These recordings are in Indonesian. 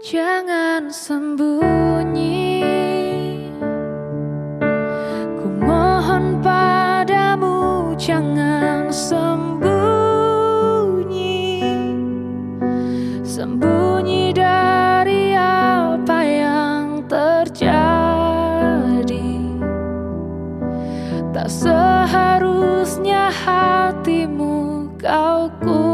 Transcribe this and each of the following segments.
Jangan sembunyi. Ku mohon padamu jangan sembunyi. Sembunyi dari apa yang terjadi. Tak seharusnya hatimu kau kunci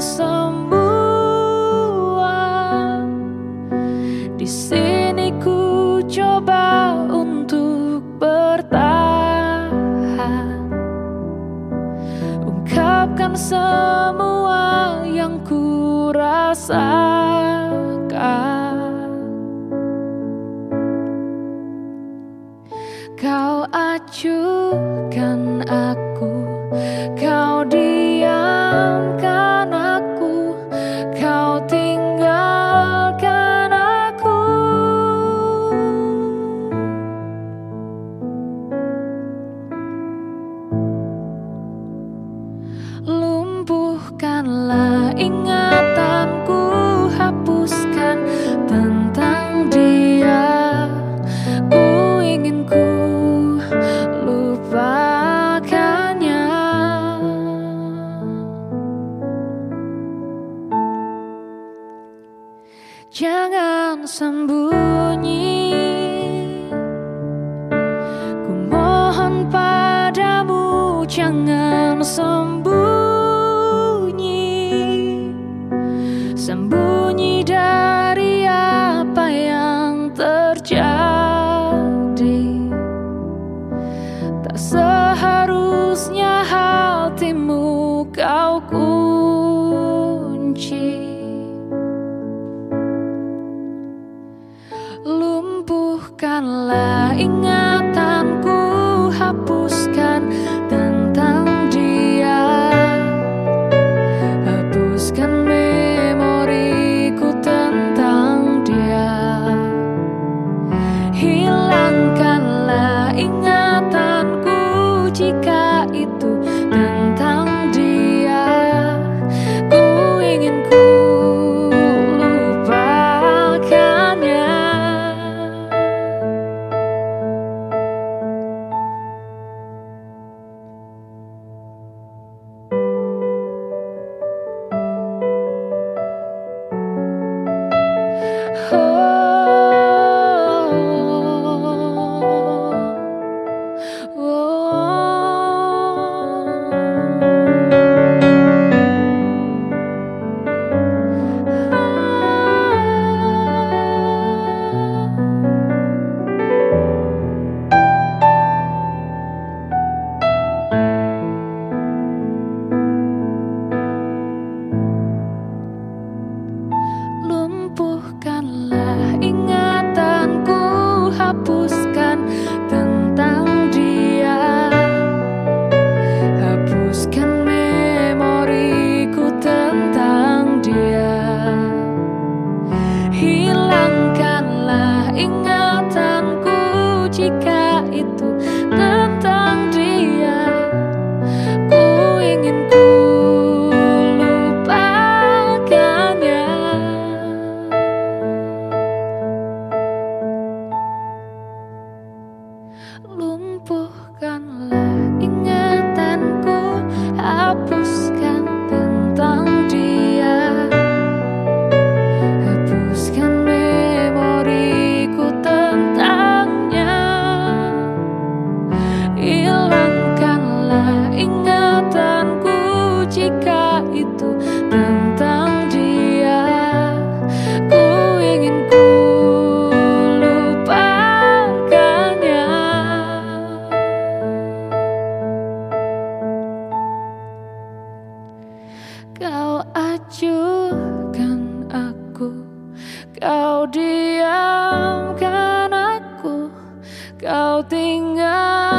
semua Di sini ku coba untuk bertahan. Ungkapkan semua yang ku rasakan. Kau acuhkan aku Jangan sembunyi. Ku mohon padamu jangan sembunyi. Sembunyi dari apa yang terjadi. Tak seharusnya hatimu kau kunci Oh. Kau acuhkan aku. Kau diamkan aku. Kau tinggalkan